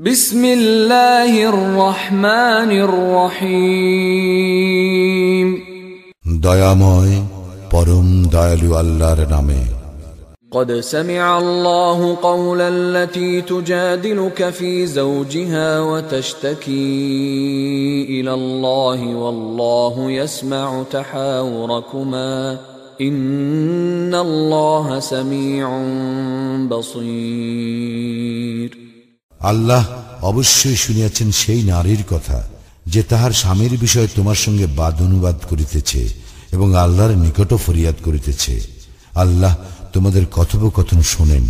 بسم الله الرحمن الرحيم দয়াময় পরম দয়ালু আল্লাহর নামে قد سمع الله قول التي تجادلك في زوجها وتشتكي إلى الله والله يسمع تحاوركما إن الله سميع بصير আল্লাহ অবশ্যই শুনিয়াছেন সেই নারীর কথা যে তাহার স্বামীর বিষয়ে তোমার সঙ্গে বাদ অনুবাদ করিতেছে এবং আল্লাহর নিকট ফরিয়াদ করিতেছে আল্লাহ তোমাদের কথোপকথন শোনেন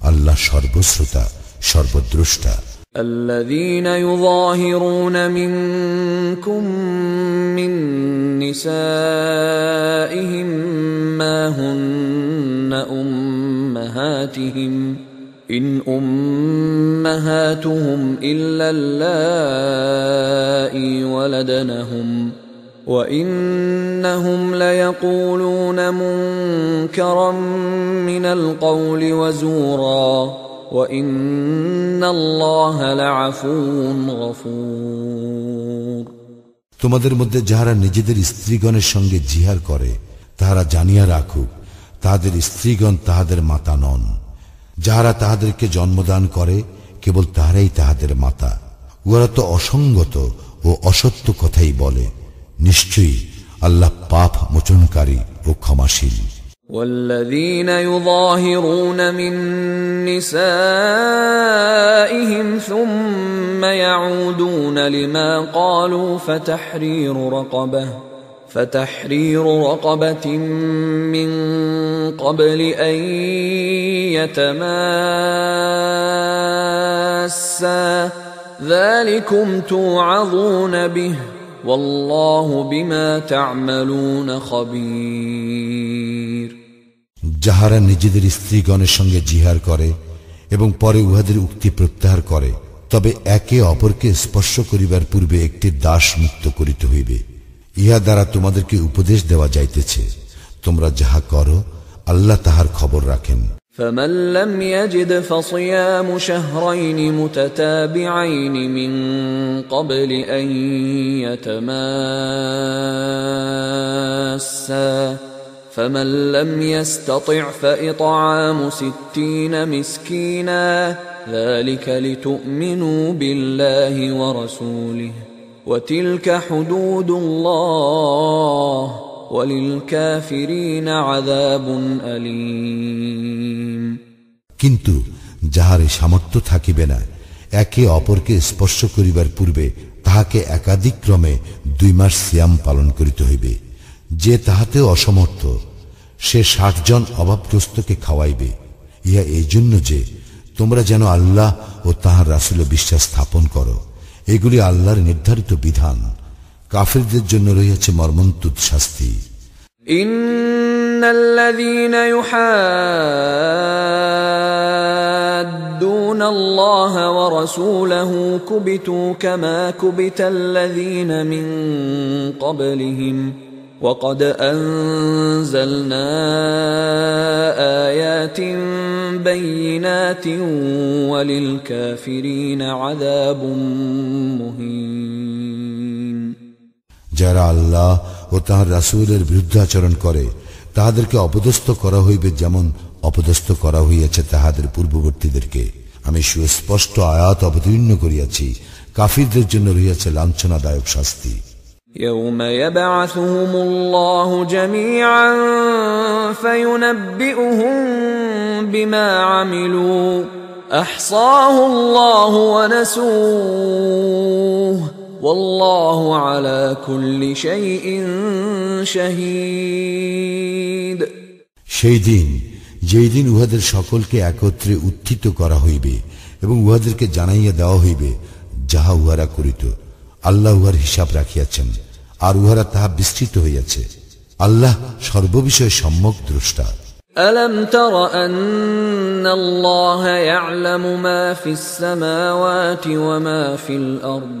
আল্লাহ সর্বশ্রোতা সর্বদ্রষ্টা الذين يظاهرون منكم من نسائهم ما هن امهاتهم ان امهاتهم الا اللائي ولدنهم وانهم ليقولون منكرا من القول وزورا وان الله لعفو غفور তোমাদের মধ্যে যাহারা নিজেদের স্ত্রীগণের সঙ্গে জিহার করে তাহারা জানিয়া রাখুক তাহাদের স্ত্রীগণ তাহাদের মাতা নন যাহারা তাহাদেরকে জন্মদান করে কেবল তাহারাই তাহাদের মাতা উহারা তো অসঙ্গত ও অসত্য কথাই বলে নিশ্চয়ই আল্লাহ পাপ মোচনকারী ও ক্ষমাশীল والذين يظاهرون من نسائهم ثم يعودون لما قالوا فتحرير رقبه فتحرير رقبة من قبل أن يتماسا ذلكم توعظون به والله بما تعملون خبير যাহারা নিজেদের স্ত্রীগণের সঙ্গে জিহার করে এবং পরে উহাদের উক্তি প্রত্যাহার করে তবে একে অপরকে স্পর্শ করিবার পূর্বে একটি দাস মুক্ত করিতে হইবে ইহা দ্বারা তোমাদেরকে উপদেশ দেওয়া যাইতেছে তোমরা যাহা করো আল্লাহ তাহার খবর রাখেন فمن لم يجد فصيام شهرين متتابعين من قبل أن يتماسا فمن لم يستطع فإطعام ستين مسكينا ذلك لتؤمنوا بالله ورسوله وتلك حدود الله وللكافرين عذاب أليم কিন্তু যাহারে সামর্থ্য থাকিবে না একে অপরকে স্পর্শ করিবার পূর্বে তাহাকে একাধিক্রমে দুই মাস সিয়াম পালন করিতে হইবে যে তাহাতে অসমর্থ সে ষাট জন অভাবগ্রস্তকে খাওয়াইবে ইহা এই জন্য যে তোমরা যেন আল্লাহ ও তাহার রাসুলে বিশ্বাস স্থাপন করো এগুলি আল্লাহর নির্ধারিত বিধান কাফিরদের জন্য রয়েছে মর্মন্তুদ শাস্তি إن الذين يحادون الله ورسوله كبتوا كما كبت الذين من قبلهم وقد أنزلنا آيات بينات وللكافرين عذاب مهين যারা আল্লাহ ও তাহার রাসূলের বিরুদ্ধাচরণ করে তাহাদেরকে অপদস্থ করা হইবে যেমন অপদস্থ করা হইয়াছে তাহাদের পূর্ববর্তীদেরকে আমি সুস্পষ্ট আয়াত অবতীর্ণ করিয়াছি কাফিরদের জন্য রহিয়াছে লাঞ্ছনাদায়ক শাস্তি يوم يبعثهم الله جميعا فينبئهم بما عملوا احصاه الله ونسوه والله على كل شيء شهيد সেই দিন যেই দিন উহাদের সকলকে একত্রে উত্থিত করা হইবে এবং উহাদেরকে জানাইয়া দেওয়া হইবে যাহা উহারা করিত আল্লাহ উহার হিসাব রাখিয়াছেন আর উহারা তাহা বিস্তৃত হইয়াছে আল্লাহ সর্ববিষয়ে সম্যক দ্রষ্টা الم تر ان الله يعلم ما في السماوات وما في الارض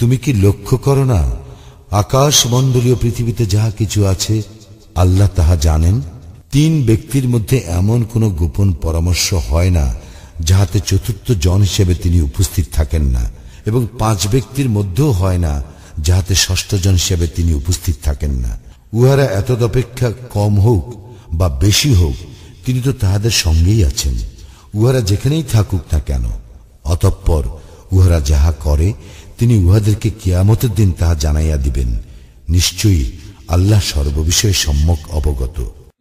তুমি কি লক্ষ্য করো না আকাশ মণ্ডলীয় পৃথিবীতে যাহা কিছু আছে, আল্লাহ তাহা জানেন? তিন ব্যক্তির মধ্যে এমন কোনো গোপন পরামর্শ হয় না, যাহাতে চতুর্থ জন হিসেবে তিনি উপস্থিত থাকেন না, এবং পাঁচ ব্যক্তির মধ্যেও হয় না, যাহাতে ষষ্ঠ জন হিসেবে তিনি উপস্থিত থাকেন না। উহারা এতদপেক্ষা কম হোক বা বেশি হোক তিনি তো তাহাদের সঙ্গেই আছেন। উহারা যেখানেই থাকুক না কেন, অতঃপর উহারা যাহা করে, তিনি উহাদেরকে কিয়ামতের দিন তাহা জানাইয়া দিবেন। নিশ্চয়ই আল্লাহ সর্ববিষয়ে সম্যক অবগত।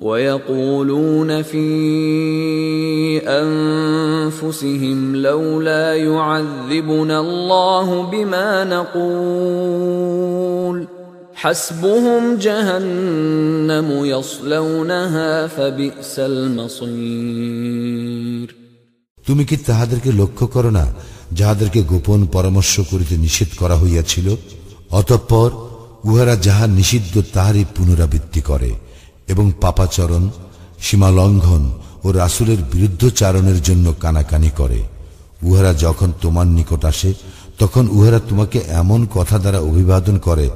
ويقولون في انفسهم لولا يعذبنا الله بما نقول حسبهم جهنم يصلونها فبئس المصير তুমি কি তাহাদেরকে লক্ষ্য করো না যাহাদেরকে গোপন পরামর্শ করিতে নিষেধ করা হইয়াছিল অতঃপর উহারা যাহা নিষিদ্ধ তাহারই পুনরাবৃত্তি করে এবং পাপাচরণ, সীমালঙ্ঘন ও রাসুলের বিরুদ্ধচারণের জন্য কানাকানি করে। উহারা যখন তোমার নিকট আসে, তখন উহারা তোমাকে এমন কথা দ্বারা অভিবাদন করে,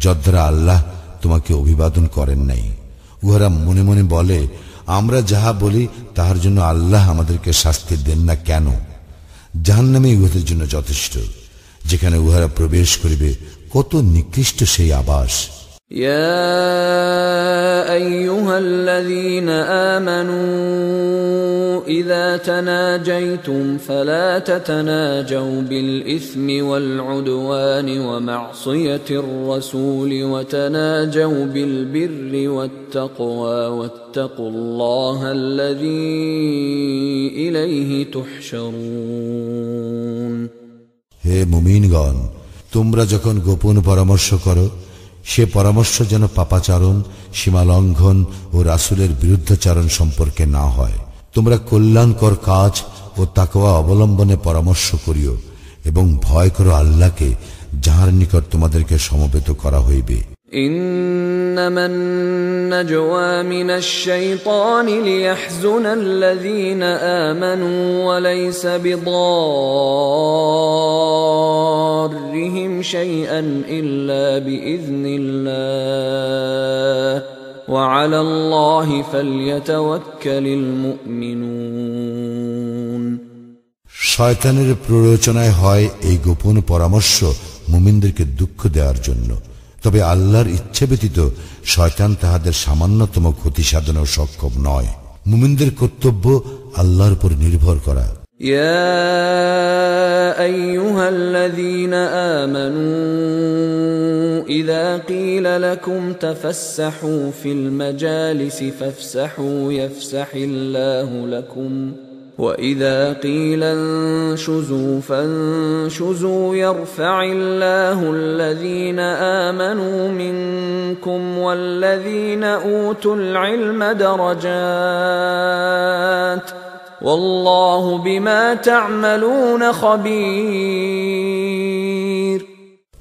যদ্বারা আল্লাহ তোমাকে অভিবাদন করেন নাই। উহারা মনে মনে বলে, আমরা যাহা বলি, তাহার জন্য আল্লাহ আমাদেরকে শাস্তি দেন না কেন? জাহান্নামে উহাদের জন্য যথেষ্ট। যেখানে উহারা প্রবেশ করিবে, কত নিকৃষ্ট সেই আবাস। يا ايها الذين امنوا اذا تناجيتم فلا تتناجوا بالاثم والعدوان ومعصيه الرسول وتناجوا بالبر والتقوى واتقوا الله الذي اليه تحشرون হে মুমিনগণ তোমরা যখন গোপন পরামর্শ করো সে পরামর্শ যেন পাপাচারণ, সীমালঙ্ঘন ও রাসুলের বিরুদ্ধাচারণ সম্পর্কে না হয়। তোমরা কল্যাণকর কাজ ও তাকোয়া অবলম্বনে পরামর্শ করিও এবং ভয় করো আল্লাহকে, যাহার নিকট তোমাদেরকে সমবেত করা হইবে। انما النجوى من الشيطان ليحزن الذين امنوا وليس بضارهم شيئا الا باذن الله وعلى الله فليتوكل المؤمنون শয়তানের প্ররোচনায় হয় এই গোপন পরামর্শ মুমিনদেরকে দুঃখ দেওয়ার জন্য তবে আল্লাহর ইচ্ছে ব্যতীত শয়তান তাহাদের সামান্যতম ক্ষতি সাধনেও সক্ষম নয় মুমিনদের কর্তব্য আল্লাহর উপর নির্ভর করা يا ايها الذين امنوا اذا قيل لكم تفسحوا في المجالس فافسحوا يفسح الله لكم واذا قيل انشزوا فانشزوا يرفع الله الذين امنوا منكم والذين اوتوا العلم درجات والله بما تعملون خبير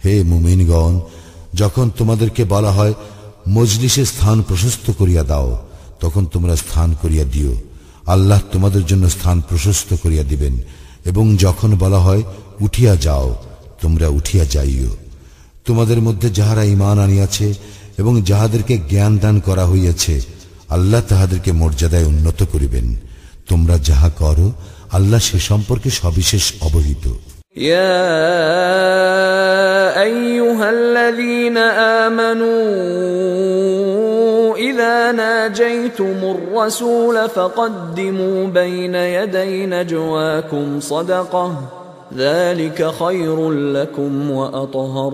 হে মুমিনগণ যখন তোমাদেরকে বলা হয় মজলিসে স্থান প্রশস্ত করিয়া দাও তখন তোমরা স্থান করিয়া দিও আল্লাহ তোমাদের জন্য স্থান প্রশস্ত করিয়া দিবেন এবং যখন বলা হয় উঠিয়া যাও তোমরা উঠিয়া যাইও তোমাদের মধ্যে যাহারা ইমান আনিয়াছে এবং যাহাদেরকে জ্ঞান দান করা হইয়াছে আল্লাহ তাহাদেরকে মর্যাদায় উন্নত করিবেন তোমরা যাহা করো আল্লাহ সে সম্পর্কে সবিশেষ অবহিত يا ايها الذين امنوا اذا ناجيتم ناجيتم الرسول فقدموا بين يدي نجواكم صدقة ذلك خير لكم وأطهر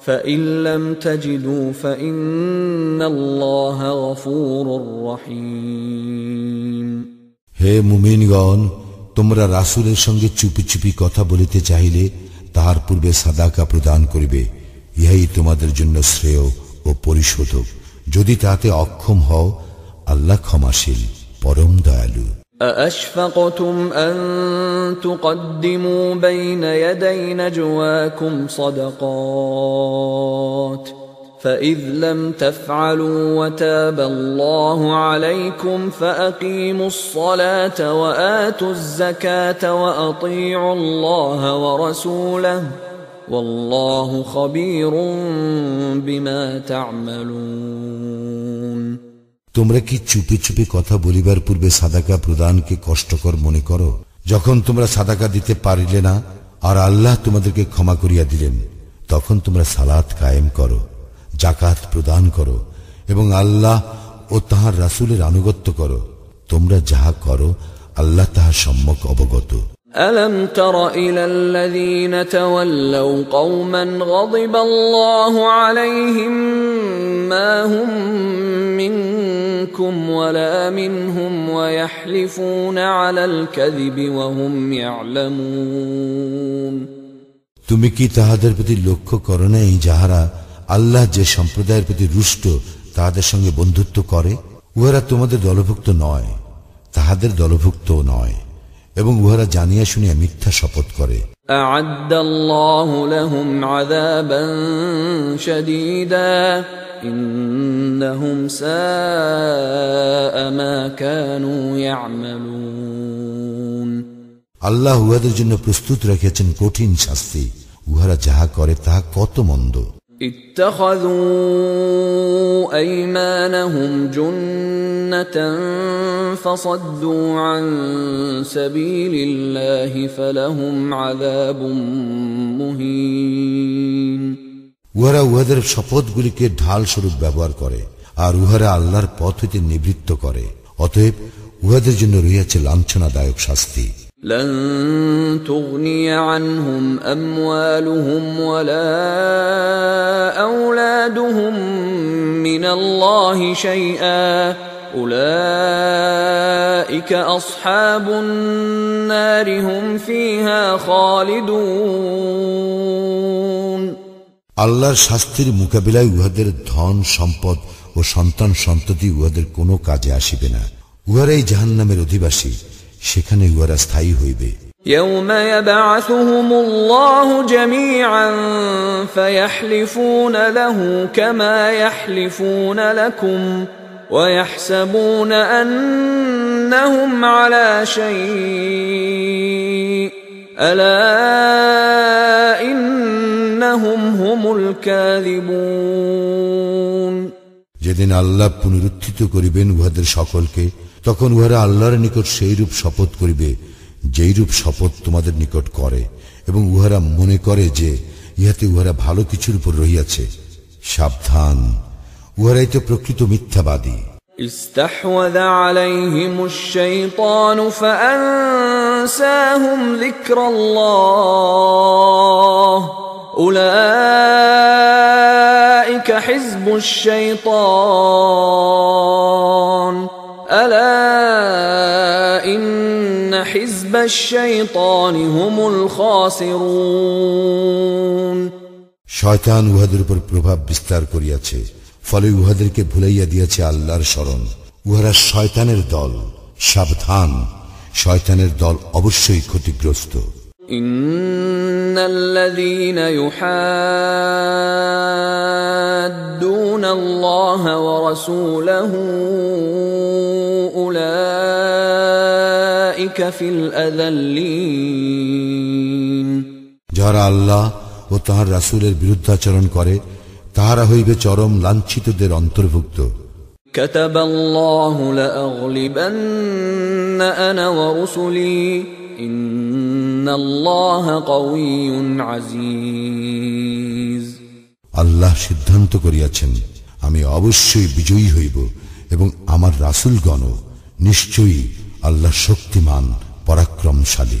فإن لم تجدوا فإن الله غفور رحيم হে মুমিনগণ তোমরা রাসূলের সঙ্গে চুপি চুপি কথা বলিতে চাহিলে তাহার পূর্বে সাদাকা প্রদান করিবে ইহাই তোমাদের জন্য শ্রেয় ও পরিশোধক যদি তাতে অক্ষম হও আল্লাহ ক্ষমাশীল পরম দয়ালু أأشفقتم أن تقدموا بين يدي نجواكم صدقات فإذ لم تفعلوا وتاب الله عليكم فأقيموا الصلاة وآتوا الزكاة وأطيعوا الله ورسوله والله خبير بما تعملون তোমরা কি চুপি চুপি কথা বলিবার পূর্বে সাদাকা প্রদানকে কষ্টকর মনে করো যখন তোমরা সাদাকা দিতে পারিলে না আর আল্লাহ তোমাদেরকে ক্ষমা করিয়া দিলেন তখন তোমরা সালাত কায়েম করো জাকাত প্রদান করো এবং আল্লাহ ও তাহার রাসূলের আনুগত্য করো তোমরা যাহা করো আল্লাহ তাহার সম্যক অবগত ألم تر إلى الذين تولوا قوما غضب الله عليهم ما هم منكم ولا منهم ويحلفون على الكذب وهم يعلمون তুমি কি তাহাদের প্রতি লক্ষ্য করো নাই যাহারা আল্লাহ যে সম্প্রদায়ের প্রতি রুষ্ট তাহাদের সঙ্গে বন্ধুত্ব করে উহারা তোমাদের দলভুক্ত নয় তাহাদের দলভুক্ত নয় এবং উহারা জানিয়া শুনিয়া মিথ্যা শপথ করে أعد الله لهم عذابا شديدا إنهم ساء ما كانوا يعملون আল্লাহ উহাদের জন্য প্রস্তুত রেখেছেন কঠিন শাস্তি উহারা যাহা করে তাহা কত মন্দ اتخذوا ايمانهم جنه فصدوا عن سبيل الله فلهم عذاب مهين উহারা উহাদের শপথগুলিকে ঢাল স্বরূপ ব্যবহার করে আর উহারা আল্লাহর পথ হইতে নিবৃত্ত করে অতএব উহাদের জন্য রহিয়াছে লাঞ্ছনাদায়ক শাস্তি لن تغني عنهم اموالهم ولا اولادهم من الله شيئا اولئك اصحاب النار هم فيها خالدون আল্লাহর শাস্তির মোকাবিলায় উহাদের ধন সম্পদ ও সন্তান সন্ততি উহাদের কোনো কাজে আসিবে না উহারাই জাহান্নামের অধিবাসী সেখানে উহারা স্থায়ী হইবে يوم يبعثهم الله جميعا فيحلفون له كما يحلفون لكم ويحسبون انهم على شيء الا انهم هم الكاذبون যেদিন আল্লাহ পুনরুত্থিত করিবেন উহাদের সকলকে তখন উহারা আল্লাহর নিকট সেইরূপ শপথ করিবে যেইরূপ শপথ তোমাদের নিকট করে এবং উহারা মনে করে যে ইহাতে উহারা ভালো কিছুর উপর রহিয়াছে সাবধান উহারাই তো প্রকৃত মিথ্যাবাদী استحوذ عليهم الشيطان فأنساهم ذكر الله أولئك حزب الشيطان ألا إن حزب الشيطان هم الخاسرون শয়তান উহাদের উপর প্রভাব বিস্তার করিয়াছে ফলে উহাদেরকে ভুলাইয়া দিয়াছে আল্লাহর স্মরণ উহারা শয়তানের দল সাবধান শয়তানের দল অবশ্যই ক্ষতিগ্রস্ত إن الذين يحادون الله ورسوله أولئك في الأذلين যারা আল্লাহ ও তাহার রাসূলের বিরুদ্ধাচরণ করে তাহারা হইবে চরম লাঞ্ছিতদের অন্তর্ভুক্ত كتب الله لأغلبن أنا ورسلي إن الله قوي عزيز আল্লাহ সিদ্ধান্ত করিয়াছেন আমি অবশ্যই বিজয়ী হইব এবং আমার রাসুলগণ নিশ্চয়ই আল্লাহ শক্তিমান পরাক্রমশালী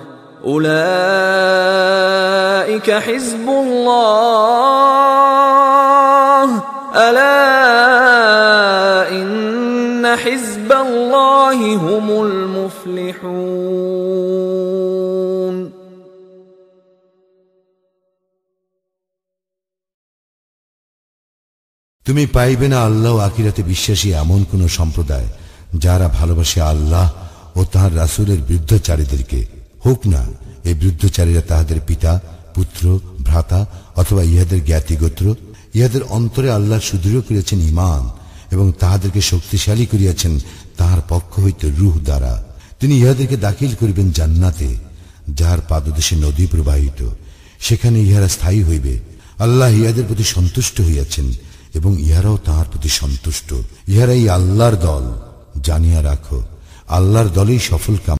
اولئك حزب الله الا ان حزب الله هم المفلحون তুমি পাইবে না আল্লাহ ও আকিরাতে বিশ্বাসী এমন কোন সম্প্রদায় যারা ভালোবাসে আল্লাহ ও তাহার রাসুলের বৃদ্ধচারীদেরকে হোক না, এই বৃদ্ধচারীরা তাহাদের পিতা, পুত্র, ভ্রাতা অথবা ইহাদের জ্ঞাতিগোত্র ইহাদের অন্তরে আল্লাহ সুদৃঢ় করিয়াছেন ইমান এবং তাহাদেরকে শক্তিশালী করিয়াছেন তাহার পক্ষ হইতে রুহ দ্বারা। তিনি ইহাদেরকে দাখিল করিবেন জান্নাতে, যাহার পাদদেশে নদী প্রবাহিত। সেখানে ইহারা স্থায়ী হইবে। আল্লাহ ইহাদের প্রতি সন্তুষ্ট হইয়াছেন এবং ইহারাও তাহার প্রতি সন্তুষ্ট। ইহারাই আল্লাহর দল। জানিয়া রাখো, আল্লাহর দলেই সফল কাম